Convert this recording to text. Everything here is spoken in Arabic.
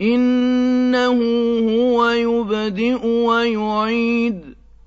إِنَّهُ هُوَ يُبْدِئُ وَيُعِيدُ